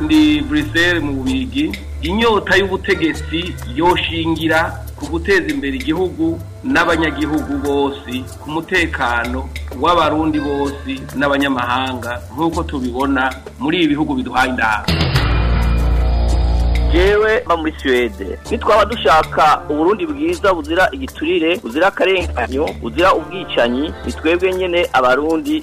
ndi buriseri mu bigi inyota y'ubutegetsi yoshingira ku guteza imbere igihugu n'abanyagihugu bose ku mutekano w'abarundi bose n'abanyamahanga nk'uko tubibona muri ibi bihugu biduhaye inama jewe mba muri suwede nitwaba dushaka uburundi bwiza buzira igiturire buzira akarenganyo buzira ubwicanyi ni twebwe nyine abarundi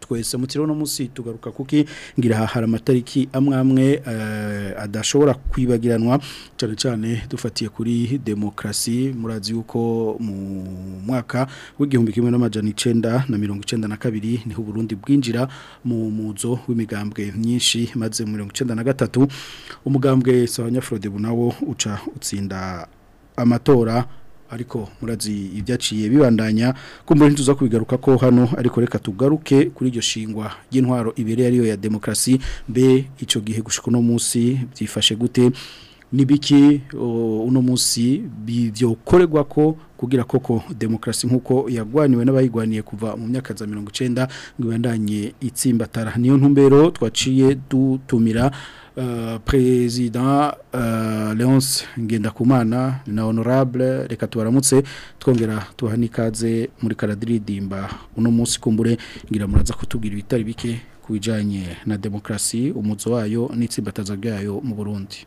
twese mu no munsi tugaruka kuki ngira hari amatariki amwamwe amwe eh, adashobora kwibagiranwa cyane cyane dufatiye kuri demokrasi murazi yuko mu mwaka w'igihumbi kimwe n'amajana icyenda na mirongo icyenda na kabiri niho Burundi bwinjira mu muzo w'imigambwe myinshi maze mu mirongo icyenda na gatatu umugambwe sawanya Frode bunawo uca utsinda amatora ariko murazi ibyaciye bibandanya kumbura ntuza kubigaruka ko hano ariko reka tugaruke kuri iryo shingwa y’intwaro ibere ariyo ya demokarasi mbe icyo gihe gushika uno munsi byifashe gute nibiki uno munsi byokorerwa ko kugira koko demokrasi nk'uko yagwaniwe n'abayigwaniye kuva mu myaka za mirongo icyenda ngo ibandanye itsimbatara niyo ntumbero twaciye dutumira Eh, perezida eh, leonce ngendakumana na honorable reka tubaramutse twongera tuhanikaze n'ikaze muri karadiridimba uno munsi kumbure ngira muraza kutubwira ibitari bike ku bijyanye na demokrasi umuzo wayo n'itsimbataza byayo mu burundi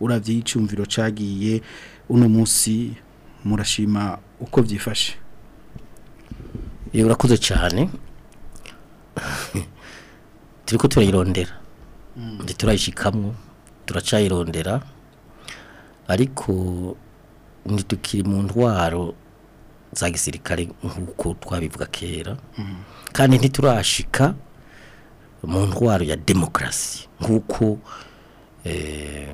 urabye cagiye uno munsi murashima uko byifashe urakuze cyane turi ko turayirondera mm. turayishikamwo turacayirondera ariko ntitukiri mu ndwaro za gisirikare nk'uko twabivuga kera mm. kandi ntiturashika mu ndwara ya demokarasi nk'uko eh,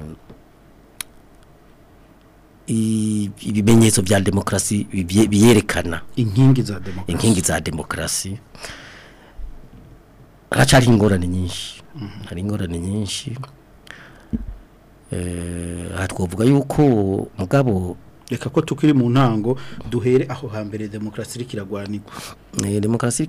ibimenyetso bya demokarasi biyerekana inkingi za demokarasi inkingi za demokarasi haracari ingorane nyinshi mhm. hari ingorane nyinshi eh, aha twavuga yuko mugabo reka ko tukiri mu ntango duhere aho hambere demokarasi iri kiragwanirwa eh, demokarasi iri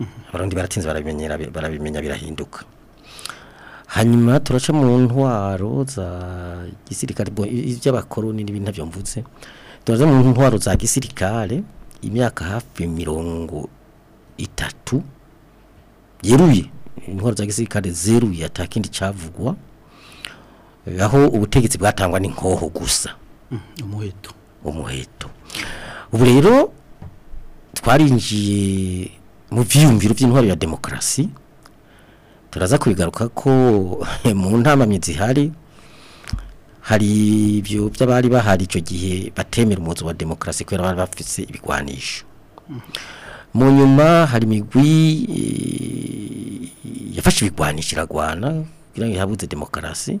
mhm. abarundi baratinze barabimenya birahinduka hanyuma turaca mu ntwaro za gisirikare iby'abakoroni n'ibintu ntabyo mvutse turaca mu ntwaro za gisirikare imyaka hafi mirongo itatu yeruye mm, intwaro za gisirikare zeruye atakindi cyavugwa aho ubutegetsi bwatangwa n'inkoho gusa umuheto umuheto ubu rero twarinjiye mu byiyumviro by'intwaro ya demokarasi turaza kubigaruka ko mu ntamamye zihari hari ibyo by'abari bahari icyo gihe batemera umuzi wa demokarasi kubera bari bafite ibigwanisho mm. mu nyuma hari imigwi eh, yafashe ibigwanisha iragwana kugira ngo ihabutse demokarasi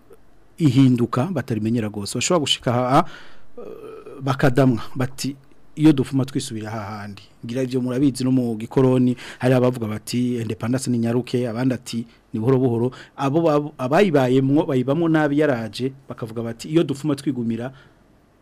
ihinduka batarimenyera rwose bashobora gushika aha bakadamwa bati iyo dufuma twisubira hahandi ngira ibyo murabizi no mu gikoloni hari abavuga bati independence ni nyaruke abandi ati ni buhoro buhoro abo abayibayemwo bayibamwo nabi yaraje bakavuga bati iyo dufuma twigumira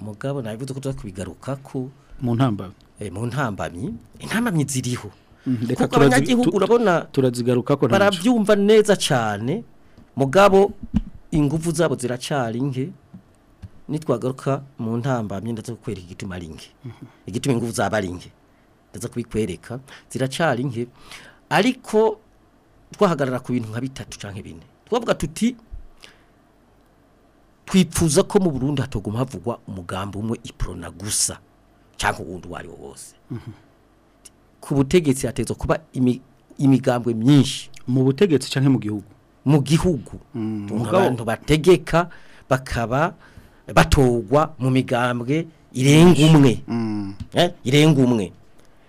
mugabo nabivuze ko tuzakubigaruka ko mu ntambamyi eh, mu ntambamyi intambamyi ziriho mm, kuko abanyagihugu urabona turazigaruka ko barabyumva neza cyane mugabo ingufu zabo ziracari nke nitwagaruka mu ntambamyi ndetse kukwereka igituma ari nke mhm. igituma ingufu zaba ari kubikwereka ziracari nke ariko twahagarara ku bintu nka bitatu cyangwa bine twavuga tuti twipfuza ko mu burundu hatoguma havugwa umugambi umwe iprona gusa cyangwa uwundi uwo ari wo wose mhm. ku butegetsi hatezwa kuba imigambwe myinshi mu butegetsi cyangwa mu gihugu mu gihugu mm, abantu bategeka bakaba batogwa mu migambwe irenga umwe mm. eh, irenga umwe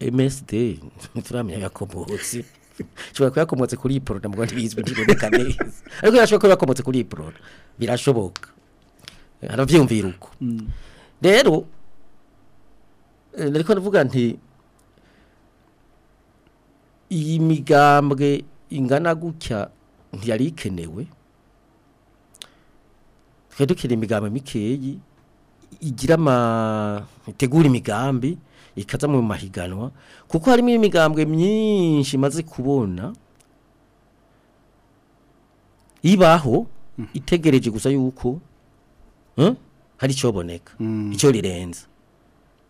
MSD turamenya yakomotse ushobora kuba yakomotse kuri iyi poroda ngo ntibizwi ntiboneka neza ariko yashobora kuba yakomotse kuri iyi poroda birashoboka harabyumvira uko mm. rero eh, ariko ndavuga nti iyi migambwe ingana gutya ntiyari ikenewe twari dukina imigambi mikeyi igira ama itegura imigambi ikaza mu mahiganwa kuko harimo imigambwe myinshi maze kubona ibaho mm-hmm. itegereje gusa yuko hm, hari icyo baboneka mm. icyo rirenze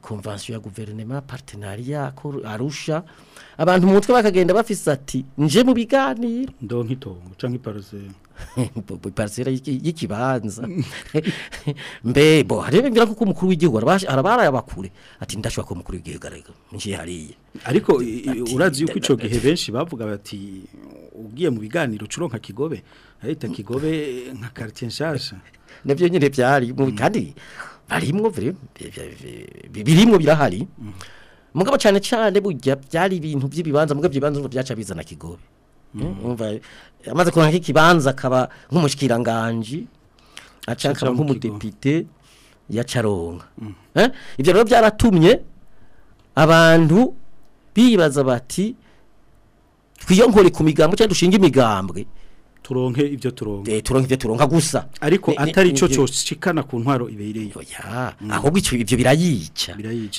konvansiyo eh, ya guverinoma yako arusha abantu mu mutwe bakagenda bafise ati nje mu biganiro ndonka nk'itongo cyangwa iparasera iparasera y'ikibanza mbe bo harebe mbera umukuru w'igihugu arabaraye yabakure ati ndashobora kuba umukuru w'igihugu nje hariya ariko urazi yuko icyo gihe benshi bavuga bati ugiye mu biganiro curonka kigobe ahita kigobe nka karitsiye nshyashya nabyo nyine byari kandi harimwo birimwo birahari mm-hmm. mugabo cyane cyane burya byari ibintu by'ibibanza mugabo by'ibanza ngo byaca bizana kigobe mm-hmm. eh, amaze kurangira ikibanza akaba nk'umushyikiranganji aca akaba nk'umudepite yacaronga mm-hmm. eh, ibyo rero byaratumye abantu bibaza bati twiyonkore ku migambwe cyangwa dushinga imigambwe turonke ibyo turonka eh, turonke ibyo turonka gusa ariko atari cyo cikana ku ntwaro ibereye oya mm. ahubwo icyo ibyo birayica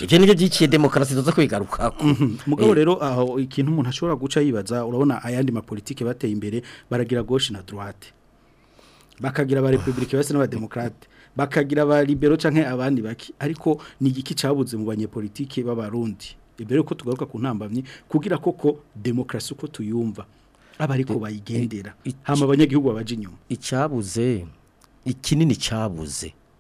ibyo nibyo byiciye demokarasi tuza kwigaruka mm-hmm. mugabo eh. rero aho ikintu umuntu ashobora guca yibaza urabona ayandi ma politike bateye imbere baragira gauche na droite bakagira ba republique base n'abademokrate bakagira ba libero canke abandi baki ariko ni igiki cabuze mu banyepolitike b'abarundi ibyo rero ko tugaruka ku ntambamye kugira koko demokarasi uko tuyumva aba ariko bayigendera hano abanyagihugu babaje inyuma icyabuze ikinini cyabuze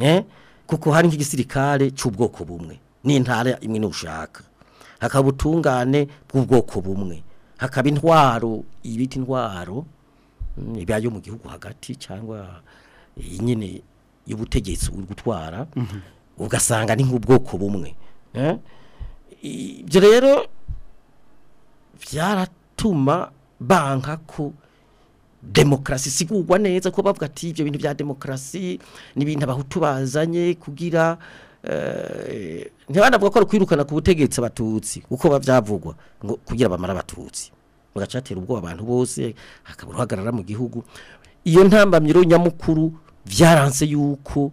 eh? kuko hari nk'igisirikare cy'ubwoko bumwe n'intara imwe n'ushaka hakaba ubutungane bw'ubwoko bumwe hakaba intwaro ibita intwaro mm, ibiya mu gihugu hagati cyangwa nyine y'ubutegetsi uri gutwara mhm. ugasanga ni nk'ubwoko bumwe eh? ibyo rero byaratuma banka ko demokarasi sigurwa neza ko bavuga ati ibyo bintu bya demokarasi n’ibintu ibintu abahutu bazanye kugira eh, ntibanavuga ko ari kwirukana ku butegetsi abatutsi uko babyavugwa ngo kugira bamara abatutsi bagacatera ubwoba abantu bose hakaba uruhagarara mu gihugu iyo ntambamiro nyamukuru byaranze yuko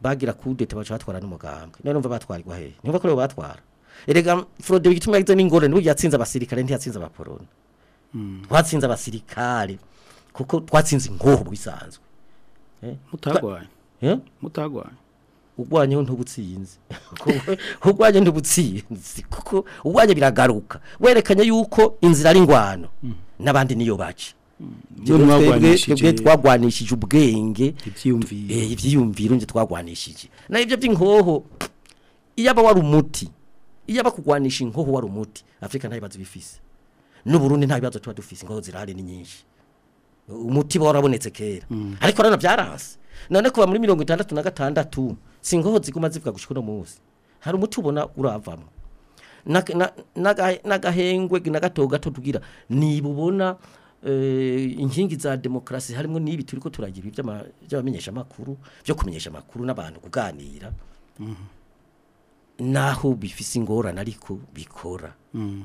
bagira kudeta baca batwara n’umuganga niyo numva batwarirwa hehe niyo ko batwara erega forode bituma yagize n'ingorane n'ubu yatsinze abasirikare ntiyatsinze abaporoni hmm. twatsinze abasirikare kuko twatsinze inkoho bisanzwe mutagwaye eh? mutagwaye eh? urwanyeho ntubutsinze urwanye ntubutsinze kuko urwanye biragaruka werekanye yuko inzira ari ingwano hmm. n'abandi niyo baca twebwe hmm. twagwanishije ubwenge ibyiyumviro eh, nge twagwanishije naho ibyo by'inkoho iyo wari umuti iyo bakugwanisha inkoho wari umuti afurika nta bibazo bifise n'uburundi nta bibazo tuba dufise inkoho zirahari ni nyinshi umuti warabonetse kera mm. ariko rero byaranse none kuva muri mirongo itandatu na gatandatu si inkoho ziguma zivuga gushika uno munsi hari umuti ubona uravamo n'agahengwe na gato gato tugira niba ubona eh, inkingi za demokarasi harimo n'ibi turi ko turagira iby'abamenyesha amakuru byo kumenyesha amakuru n'abantu kuganira mm-hmm. naho bifise ingorane ariko bikora mm.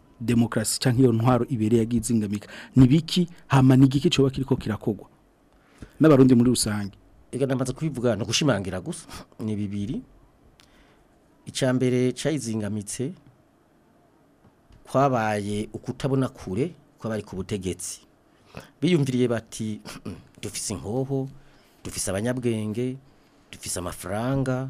demokarasi cyangwa iyo ntwaro ibereye yagizingamika ni biki hama ni igiki cyoba kiriko kirakogwa n'abarundi muri rusange reka ndamaze kubivuga no gushimangira gusa ni bibiri mbere cyayizingamitse kwabaye ukutabona kure kwabari ku butegetsi biyumviriye bati dufise inkoho dufise abanyabwenge dufise amafaranga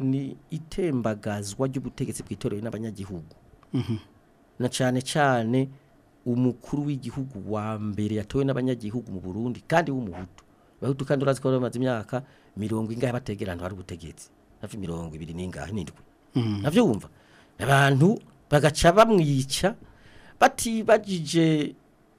ni itembagazwa ry'ubutegetsi bwitorewe n'abanyagihugu mm-hmm. na cyane cyane umukuru w'igihugu wa mbere yatowe n'abanyagihugu mu Burundi kandi w'umuhutu abahutu kandi urazi ko bamaze imyaka mirongo ingahe bategerana hari ubutegetsi hafi mirongo ibiri n'ingahe n'indwi mm. nabyo wumva abantu bagaca bamwica batibajije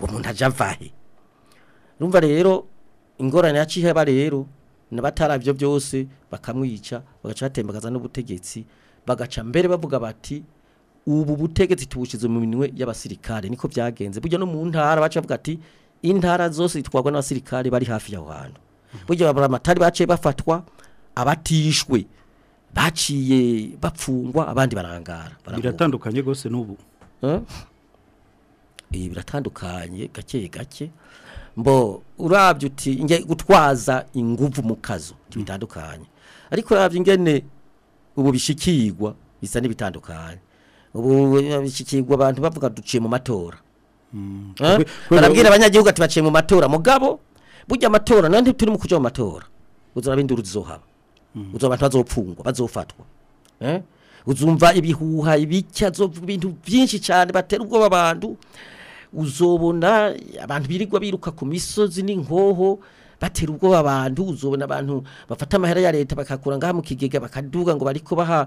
uwo muntu ajya avahe rumva rero ingorane yaciheba rero n'abatarabyo byose bakamwica bagaca batembagaza n'ubutegetsi bagaca mbere bavuga bati ubu butegetsi tubushyize mu minwe y'abasirikare niko byagenze burya no mu ntara bacavuga ati intara zose zitwagwa n'abasirikare bari hafi y'aho hantu burya amatari baciye bafatwa abatishwe baciye bapfungwa abandi barangara biratandukanye rwose n'ubu hm? ibi biratandukanye gake gake mbo urabye uti nge gutwaza inguvu mu kazu bitandukanye ariko urabye ingene ubu bishikirwa bisa n'ibitandukanye ubu bishyikirwa abantu bavuga duciye mu matora mm. eh? barabwira abanyagihugu ati baciye mu matora mugabo bujya amatora nawe ntiturimo kujya mu matora uzaba induru zizohaba mm. uzaba abantu bazopfungwa bazofatwa eh? uzumva ibihuha ibicya ibintu byinshi cyane batera ubwoba abantu uzobona abantu birirwa biruka ku misozi n'inkoho batera ubwoba abantu uzobona abantu bafata amahera ya leta bakakura ngaha mu kigega bakaduga ngo bariko baha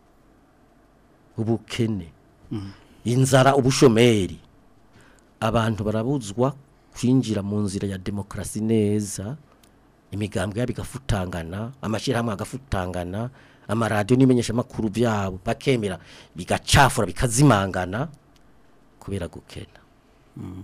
ubukene mm. inzara ubushomeri abantu barabuzwa kwinjira mu nzira ya demokarasi neza imigambwe yabo igafutangana amashyirahamwe agafutangana amaradiyo n'imenyeshamakuru byabo bakemera bigacafura bikazimangana kubera gukena mm.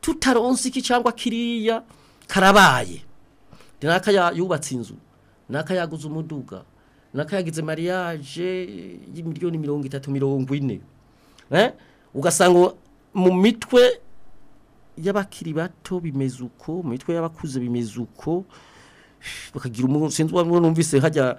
tutaronse iki cyangwa kiriya karabaye naka yubatse inzu naka yaguze umuduga naka yagize mariage y'imiliyoni mirongo itatu mirongo ine eh? ugasanga mu mitwe y'abakiri bato bimeze uko mu mitwe y'abakuze bimeze uko bakagira umusinzi numvise hajya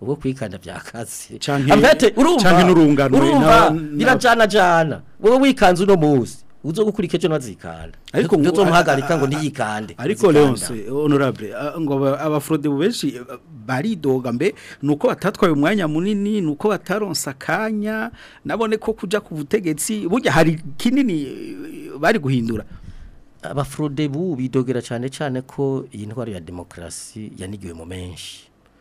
ubwo kwikanda byakatse ambete urumva urumva birajana jana wowe wikanze uno munsi uzo gukurika ejo nazikanda ariko ngo muhagarika ngo ntiyikande ariko Leonce honorable ngo abafrode benshi eh, baridoga mbe nuko batatwaye umwanya munini nuko bataronsa kanya nabone ko kuja ku butegetsi burya hari kinini eh, bari guhindura abafrode bu bidogera cyane cyane ko iyi ntwaro ya demokrasi yanigiwe mu menshi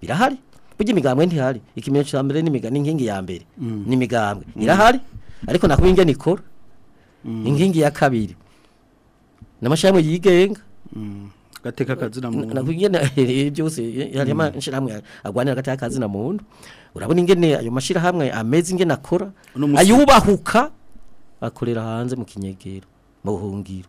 birahari burya imigambwe ntihari ikimenyetso cya mbere n'imigani inkingi ya mbere mm. n'imigambwe mm. irahari ariko nako ingene ikora inkingi ya kabiri n'amashami yigenga gateka kazina muntu nakugena byose yari amashira agwanira gateka kazina muntu urabona ingene ayo mashira hamwe ameze ingene akora ayubahuka akorera hanze mu kinyegero mu buhungiro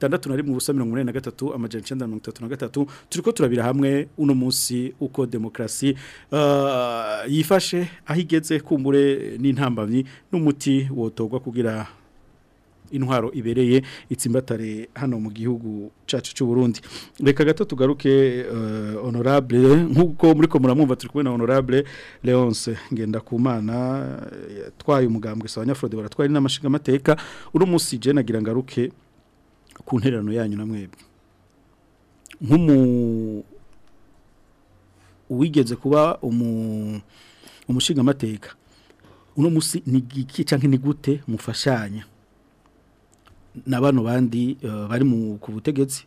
61 ubusa 183 amajana 933 turiko turabira hamwe uno munsi uko demokrasi yifashe ahigeze kumbure n'intambamyi n'umuti wotogwa kugira intwaro ibereye itsimbatare hano mu gihugu cyacu cy'u Burundi reka gato tugaruke eh, honorable nk'uko muri ko muramwumva turi kumwe na honorable leonce ngendakumana yatwaye umugambwe sawa nyafurode baratwaye n'amashingamateka uri umunsi jena nagira ngaruke ku ntererano yanyu namwe mwebwe nk'umu uwigeze kuba umushingamateka uno munsi ni iki cyangwa gute mufashanya na bano bandi eh, bari ku butegetsi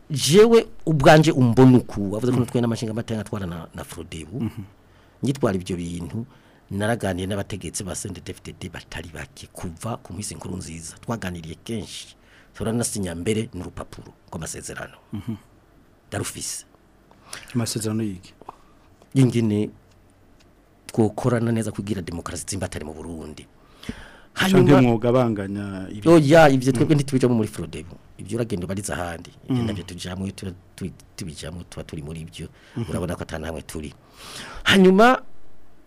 jewe ubwanje umbonuku avuze ko hmm. mutwe n'amashinga amatanga twara na na Frodebu ngitwara ibyo bintu naraganiye n'abategetsi ba CNDD-FDD batari bake kuva ku misi nkuru nziza twaganiriye kenshi turanasinya mbere n'urupapuro rw'amasezerano darufise amasezerano y'iyi y'ingene twokorana neza kugira demokarasi zimbatari mu burundi hanyuma umwuga banganya ibyo oya oh, ibyo twebwe mm. ntitubijamo muri Frodebo ibyo uragenda ubariza ahandi ibyo mm. nabyo tujamo tubijamo tuba turi muri ibyo mm-hmm. urabona ko atanahamwe turi hanyuma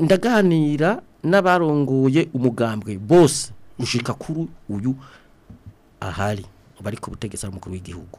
ndaganira n'abarongoye umugambwe bose gushika kuri uyu ahari bari ku butegetsi umukuru w'igihugu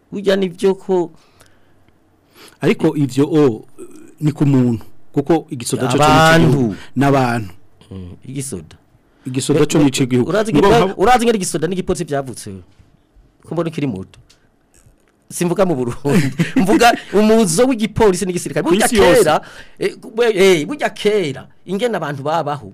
burya nivyo ko ariko ibyo ni ku muntu kuko igisoda cyo cy'igihugu n'abantu mm, igisoda igisoda eh, cyo ni icy'igihugu eh, urazi nk'iri gisoda n'igipotsi byavutse kumbona kiri muto simvuga mu Burundi mvuga umuzo w'igipolisi n'igisirikare burya kera eh, eh burya kera ingena abantu babaho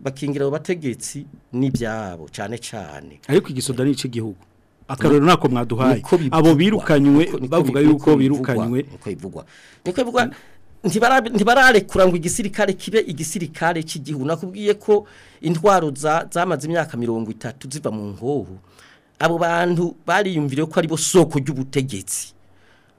bakingira abo bategetsi n'ibyabo cyane cyane ariko igisoda ni icy'igihugu akarero nako mwaduhaye abo birukanywe bavuga yuko birukanywe ntibararekura ngo igisirikare kibe igisirikare cy'igihu nakubwiye ko intwaro zamaze imyaka mirongo itatu ziva mu nkoho abo bantu bariyumvire ko aribo soko ry'ubutegetsi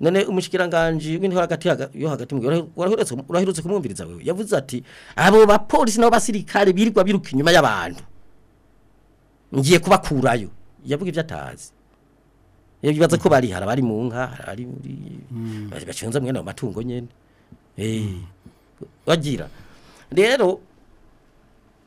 none umushyikiranganji w'intwaro hagati yo hagati urahirutse kumwumviriza wewe yavuze ati abo bapolisi n’abasirikare basirikare birirwa biruka inyuma y'abantu ngiye kubakurayo yavuga ibyo atazi bibaza ko barihara mm. bari mu nka ari muri mm. bacunze mwene ayo matungo nyine mm. eh, bagira rero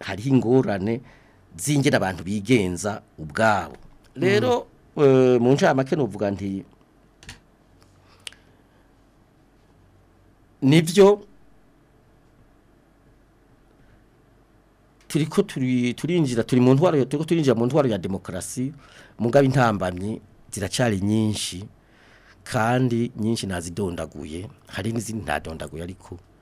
hariho ingorane zingira abantu bigenza ubwabo rero mhm. eh, mu ncamake nuvuga nti nibyo turiko turinjira turi mu ntwaro turiko turinjira mu ntwaro ya demokarasi mugabe intambamye ziracyari nyinshi kandi nyinshi nazidondaguye hari n'izindi ntadondaguye ariko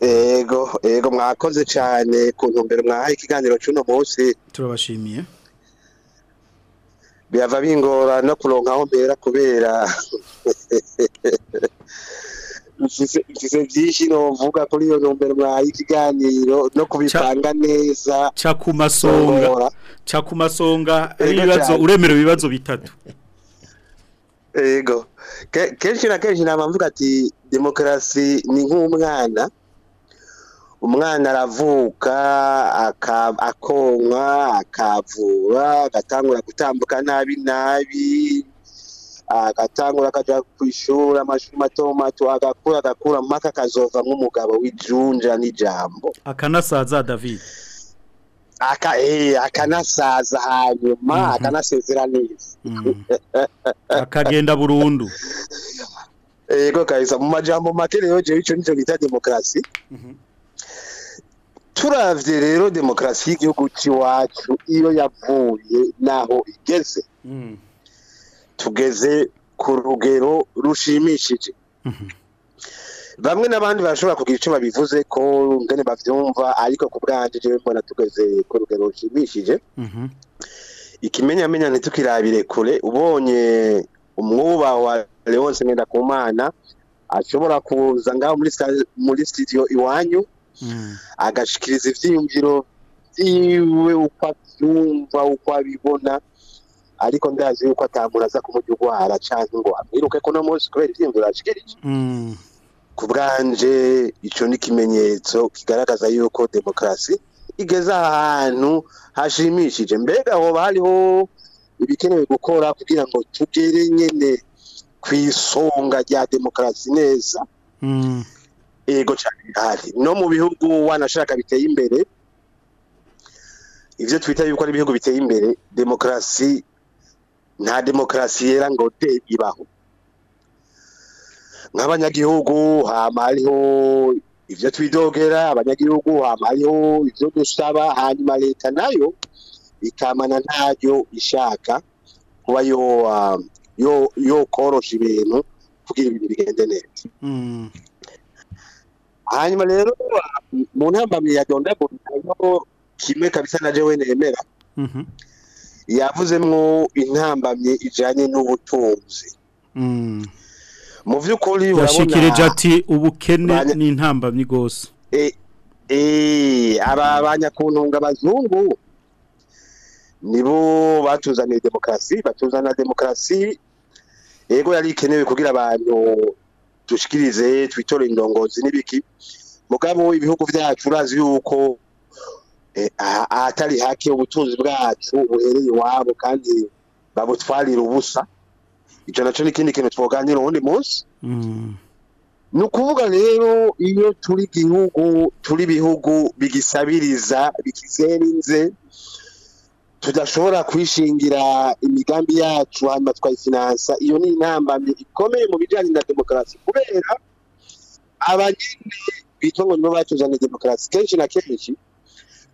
ego ego mwakoze cyane ku ntumbero mwahaye ikiganiro cy'uno munsi turabashimiye birava bingora no kuronka aho mpera kubera mfise byinshi novuga kuri iyo ntumbero mwahaye ikiganiro no kubipanga neza ca ku masonga cya ku ibibazo uremerewe ibibazo bitatu yego kenshi na kenshi na mvuga ati demokarasi ni nk'umwana umwana aravuka akonka akavura agatangura gutambuka nabi nabi agatangura akajya ku ishuri amashuri mato mato agakura agakura mpaka akazova nk'umugabo w'ijunja n'ijambo akanasaza david Eh, akanasaza hanyuma mhm. neza mhm. akagenda burundu yego kabisa mu majambo make rero jewe ico nico bita demokarasi mhm. turavye rero demokrasi y'igihugu c'iwacu iyo yavuye naho igeze tugeze ku rugero rushimishije bamwe n'abandi bashobora kugira icyo babivuze ko ngene bavyumva ariko ku bwanje jewe mbona tugeze ku rugero rushimishije mhm. ikimenyamenya ntitukirabire kure ubonye umwuba wa Leonce ngenda ku mana ashobora kuza ngaho muri muri iwanyu mm. agashikiriza ivyiyumviro vyiwe uko avyumva uko abibona ariko ndazi yuko atamuntu aza urwara canke ngo amwiruke ko no munsi kubera ivyiyumviro ashikirije mm. ku bwanje icyo ni ikimenyetso kigaragaza yuko demokarasi igeze ahantu hashimishije mbega hoba hariho ibikenewe gukora kugira ngo tugere nyine ku isonga rya demokarasi neza mm. yego cyane bihari no mu bihugu wanashaka biteye imbere ibyo twita yuko ari ibihugu biteye imbere demokarasi nta demokarasi yera ngo de ibaho nk'abanyagihugu hama hariho ibyo twidogera abanyagihugu hama hariho ibyo dusaba hanyuma leta nayo ikamana ntayo ishaka kuba yo um, yo yo korosha ibintu kugira ibintu bigende neza mm. hanyuma rero mu ntambamye ya Donda Bongo kimwe kabisa na jewe nemera mm -hmm. intambamye ijanye n'ubutunzi mm. mu by'ukuri urabona ati ubukene n'intambamyi rwose e, e, aba banyakuntunga bazungu nibo batuzaniye demokarasi batuzana demokrasi ego yari ikenewe kugira abantu dushikirize twitore indongozi n'ibiki mugabo ibihugu byacu urazi yuko e, atari hake ubutunzi bwacu buhereye iwabo kandi babutwarira ubusa icyo nacyo ni kintu twoganira uwundi munsi mm. ni ukuvuga rero iyo turi igihugu turi ibihugu bigisabiriza bikizerinze tudashobora kwishingira imigambi yacu hanyuma twayifinansa iyo ni intambamyi ikomeye mu bijyanye na demokarasi kubera abanyine bitongo nibo batuzaniye demokarasi kenshi na kenshi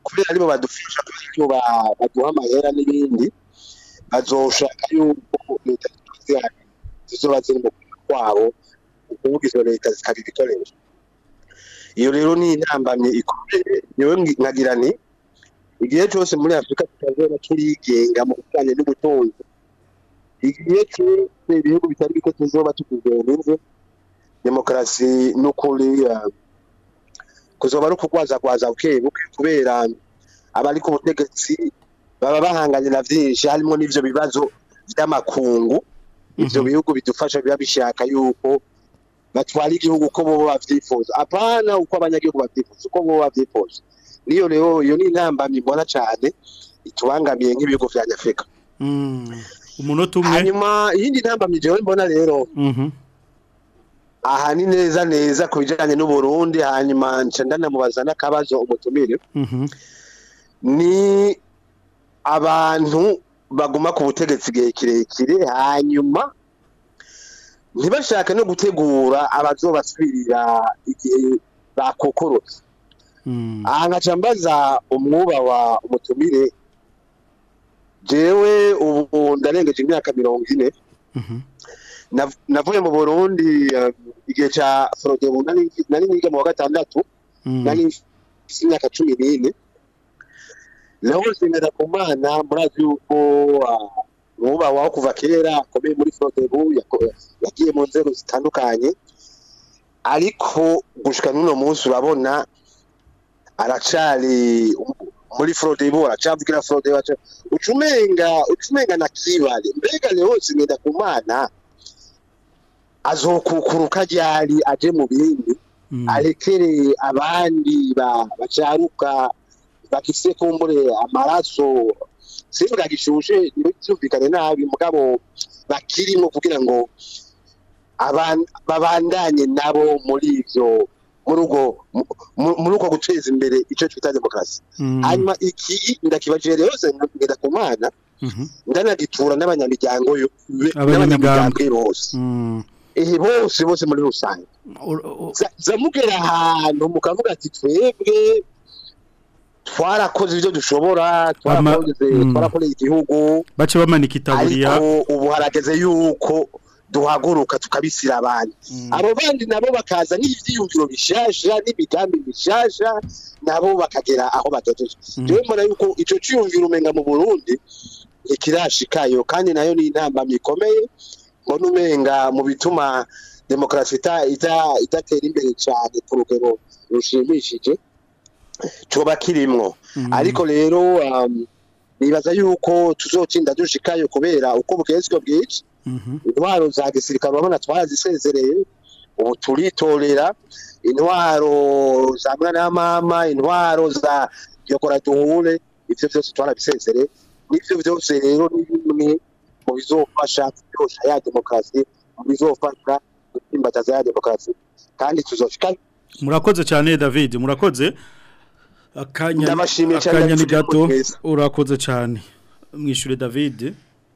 kubera nibo badufasha kuba baduha amahera n'ibindi bazoshaka yuko leta zizoba ziri mu kwabo ukuvuga izo leta zikaba ibikoresho iyo rero ni intambamye ikomeye niwe nkagira nti igihe cyose muri afurika tutazona turigenga mu bijyanye n'ubutunzi igihe cyose ibihugu bitari biko tuzoba tukigenze demokarasi n'ukuri kuzoba ari ukugwazagwaza buke buke kubera abari ku butegetsi baba bahanganira byinshi harimo n'ibyo bibazo by'amakungu ibyo mhm. bihugu bidufasha biba bishaka yuko batwara igihugu uko bo babyifuza apana uko abanyagihugu babyifuza uko bo babyifuza niyo rero iyo ni intambamyi mbona cyane itubangamiye nk'ibihugu bya nyafurika mm. umunota umwe hanyuma iyindi ntambamyi jewe mbona rero mhm. aha ni neza neza ku bijyanye n'uburundi hanyuma nca ndanamubaza n'akabazo umutumire mhm. ni abantu baguma ku butegetsi igihe kirekire hanyuma ntibashake no gutegura abazobasubirira igihe bakokorotse hmm. aha nkaca mbaza umwuba wa umutumire jewe ubu ndarengeje imyaka mirongo ine mhm. navuye mu burundi um, igihe cya forode nari niga mu wa gatandatu hmm. nari imyaka cumi n'ine ndabuzimira ku mana murazi yuko umwuba ah, wawe kuva kera akomeye muri fotebu yagiye mu nzego zitandukanye ariko gushika n'uno munsi urabona aracari muri fotebu aracavugira fotebu ucumenga ucumenga na kibale mbega ndabuzimira ku mana azokukuruka ryari aje mu bindi mm. arekere abandi bacaruka bagifise kumbure amaraso singa gishushe ntibyumvikane nabi mugabo bakirimo kugira ngo babandanye nabo muri ivyo muri uko guteza imbere icyo twita demokarasi mm. hanyuma iki ndakibaje rero ngenda ku mana mhm. ndanagitura n'abanyamiryango n'abanyamuryango mm. bose bose bose muri rusange zamugera ahantu mukavuga ati twebwe twarakoze ibyo dushobora twarakoreye mm. igihugu bace bamanika itaburiya ubu harageze yuko duhaguruka tukabisira abantu mm. abo bandi nabo bakaza n'ibyiyumviro bishasha n'imigambi bishaja nabo bakagera aho badodoje mm. rero mbona yuko icyo cyiyumviro umenga mu burundi ikirashikayo kandi nayo ni intambamyi mikomeye mbona umenga mu bituma demokarasi idatera imbere cyane ku rugero rushimishije coba kirimwo mhm. ariko rero um, nibaza yuko tuzotsinda dushikayo kubera uko bugezwe bw'iki mhm. intwaro za gisirikare urabona twarazisezereye ubu turitorera intwaro za mwana mama intwaro za yokora duhure ivyo byose twarabisezereye n'ivyo byose rero ni bimwe mu bizofasha kurosha ya demokarasi mu bizofasha gutsimbataza ya demokarasi kandi tuzoshika murakoze cyane david murakoze akanya ni gato urakoze cyane mwishyure david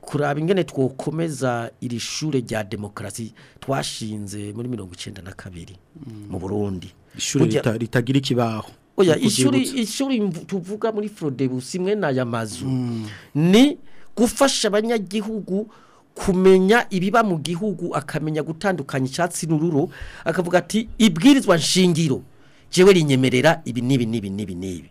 kuraba ingene twokomeza iri shure rya demokarasi twashinze muri mirongo icyenda na kabiri hmm. mu burundi ishuri ritagira ikibaho oya ishuri ishuri tuvuga muri Frodebusi imwe n'aya mazu hmm. ni gufasha abanyagihugu kumenya ibiba mu gihugu akamenya gutandukanya icyatsi n'ururo akavuga ati ibwirizwa nshingiro jewe rinyemerera ibi n'ibi n'ibi n'ibi n'ibi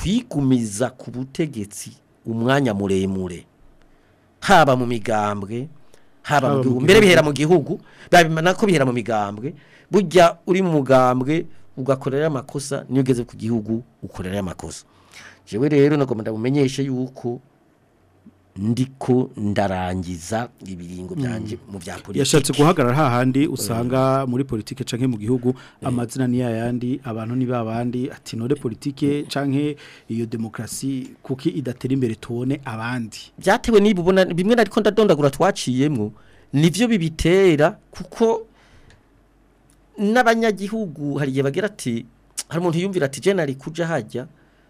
kwigumiza ku butegetsi umwanya muremure haba mu migambwe haba mu gihugu mbere bihera mu gihugu babimana ko bihera mu migambwe burya uri mu mugambwe ugakorera amakosa niyo ugeze ku gihugu ukorera amakosa jewe rero nagomba ndabumenyeshe yuko ndiko ndarangiza ibiringo byanjye mm. mu bya politiki yashatse guhagarara hahandi usanga muri politiki canke mu gihugu eh. amazina ni yayandi abantu ni babandi ati nore politike mm. canke iyo demokrasi kuki idatera imbere tubone abandi byatewe nibubona bimwe nariko ndadondagura twaciyemwo nivyo bibitera kuko n'abanyagihugu hariye bagera ati hari umuntu yumvira ati je nari kuja hajya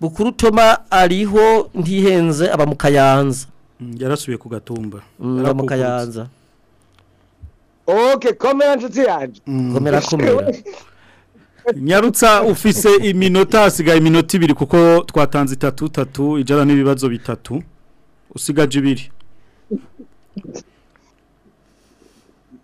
bukuru toma ariho ntihenze abamukayanza mu mm, yarasubiye ku gatumba mm, aba mu komera nshuti yanjye mm. komera komera nyarutsa ufise iminota hasigaye iminota ibiri kuko twatanze itatu itatu ijana n'ibibazo bitatu usigaje ibiri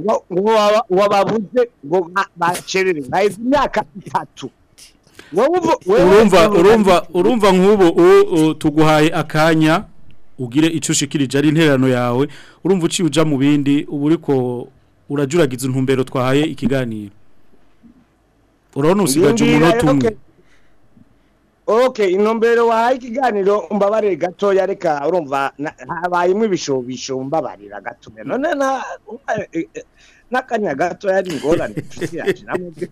ngo wababuze ngo bacerere baheze imyaka itatu urumva urumva urumva nk'ubu tuguhaye akanya ugire icyo ushikirije ari intererano yawe urumva uciye ujya mu bindi ubu uriko urajuragiza intumbero twahaye ikiganiro urabona usigaje umunota umwe oke intumbero wahaye ikiganiro mbabarire gato yareka urumva habayemo ibishobisho mbabarira gato none n'akanya gato yari ingorane inshuti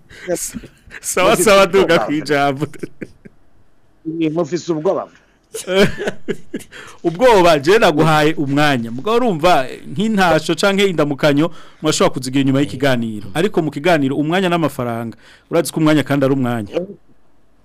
sawa sawa duka ku ijambo mufise ubwoba ubwoba je naguhaye umwanya mugabo urumva nk'intasho canke indamukanyo mwashobora kuzigira inyuma y'ikiganiro ariko mu kiganiro umwanya n'amafaranga urazi ko umwanya kandi ari umwanya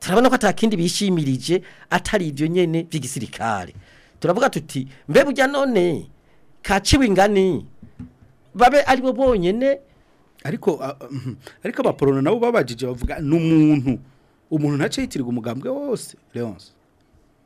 turabona ko atakindi bishimirije atari ibyo nyene by'igisirikare turavuga tuti mbe burya none kaciwe ingani babe ari bo bonyene ariko mhm, ariko abaporona nabo babajije bavuga n'umuntu umuntu ntace yitirwa umugambwe wose Leonce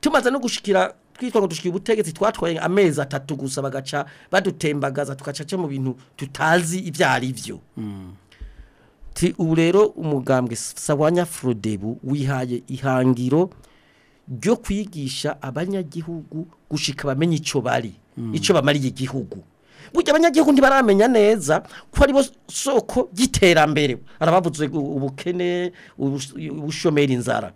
tumaze no gushikira twitwa ngo dushike ubutegetsi twatwaye amezi atatu gusa bagaca badutembagaza tugaca mu bintu tutazi ibyari ari byo ubu rero umugambwe sabanya forodebu wihaye ihangiro ryo kwigisha abanyagihugu gushika bamenye icyo bari icyo bamariye igihugu burya abanyagihugu ntibaramenya neza ko bo soko y'iterambere arabavuze ubukene ubushomeri inzara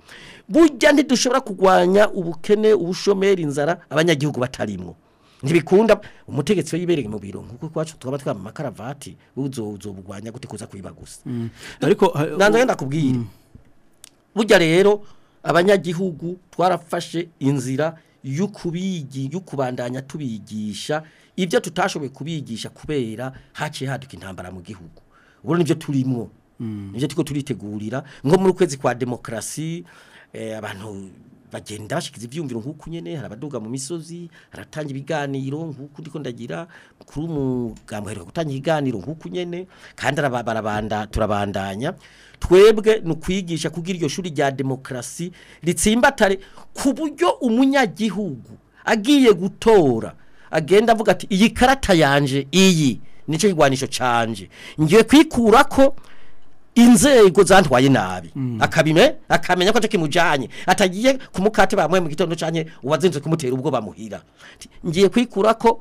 burya ntidushobora kurwanya ubukene ubushomeri inzara abanyagihugu batarimwo ntibikunda umutegetsi we yibereye mu biro nk'uko iwacu twaba twambaye amakaravati uzobugwanya gute kuza kuyiba gusa mm. nanjye wenda kubwira mm. burya rero abanyagihugu twarafashe inzira yo kubandanya tubigisha ibyo tutashoboye kubigisha kubera haciye haduka intambara mu gihugu ubu nibyo turimwo mm. nibyo turiko turitegurira nko muri ukwezi kwa demokarasi Eh, abantu bagenda bashyikiza ibyumviro nk'uko nyine hari abaduga mu misozi haratanga ibiganiro nk'uko ndi ndagira kuri umugambwe hari gutanga ibiganiro nk'uko nyine kandi barabanda turabandanya twebwe ni ukwigisha kugira iryo shuri rya demokarasi ritsimbatare ku buryo umunyagihugu agiye gutora agenda avuga ati iyi karata yanje iyi nicyo kigwanisho cyanje ngiye kwikura ko inzego zatwaye nabi mm. akabime akamenya ko kimujyanye atagiye kumukate bamuhe mu gitondo cyane uwazinze kumutera ubwo bamuhira ngiye kwikura ko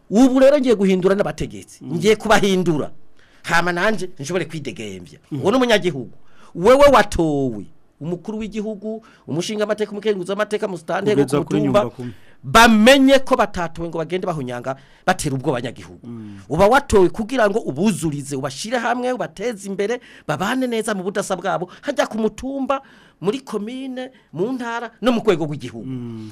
ubu rero ngiye guhindura n'abategetsi mm. ngiye kubahindura hama nanje nshobore kwidegembya mm. uwo n'umunyagihugu wewe watowe umukuru w'igihugu umushinga amateka umukenguza amateka mustantego kumutumba bamenye ko batatuwe ngo bagende bahunyanga batera ubwo banyagihugu mm. uba watowe kugira ngo ubuzurize ubashyire hamwe ubateze imbere babane neza mu budasa bwabo hajya ku mutumba muri komine mu ntara no mu rwego rw'igihugu mm.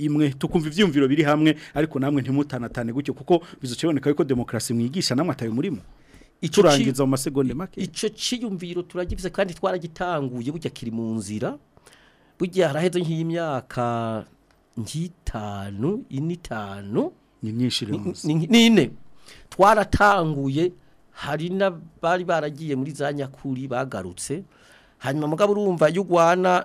imwe tukumva ivyumviro biri hamwe ariko namwe ntimutanatane gutyo kuko bizoceboneka yuko demokrasi mwigisha namwe atayo murimo turangiza mu masegonde make icyo cyiyumviro turagivuze kandi twaragitanguye bujya kiri mu nzira bujya haraheze nk'imyaka nk'itanu ine itanu ni myinshi ni twaratanguye hari n'abari baragiye muri za nyakuri bagarutse hanyuma mugabo urumva iyo urwana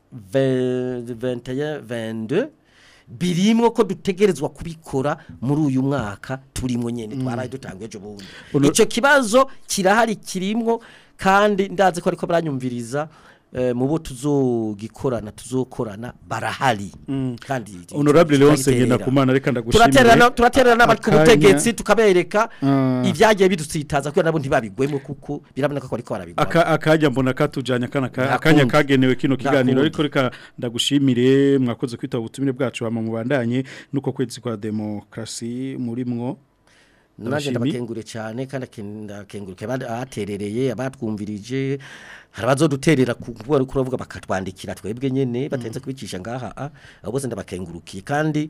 2021-22 birimwo ko dutegerezwa kubikora muri uyu mwaka turimo nyene mm. twaraye dutangwe ejo bundi ico kibazo kirahari kirimo kandi ndaze ko ariko baranyumviriza Eh, mu bo tuzogikorana tuzokorana barahari mm. kandi honorable Leonce Ngenakumana reka ndagushimira turaterana turaterana ku butegetsi tukabereka ah. ibyagiye bidusitaza kuko nabo ntibabigwemo kuko biraboneka ko ariko barabigwa akajya mbona katujanya kana akanya kagenewe kino kiganiro ariko reka ndagushimire mwakoze kwita ubutumire bwacu bamwe mubandanye nuko kwezi kwa demokarasi muri mwo nanjye ndabakengure cyane kandi ndakenguruke abaterereye ah, abatwumvirije hari abazoduterera kuba ari kuravuga bakatwandikira twebwe nyine batenze mm. kubicisha ngaha ah, bose ndabakengurukiye kandi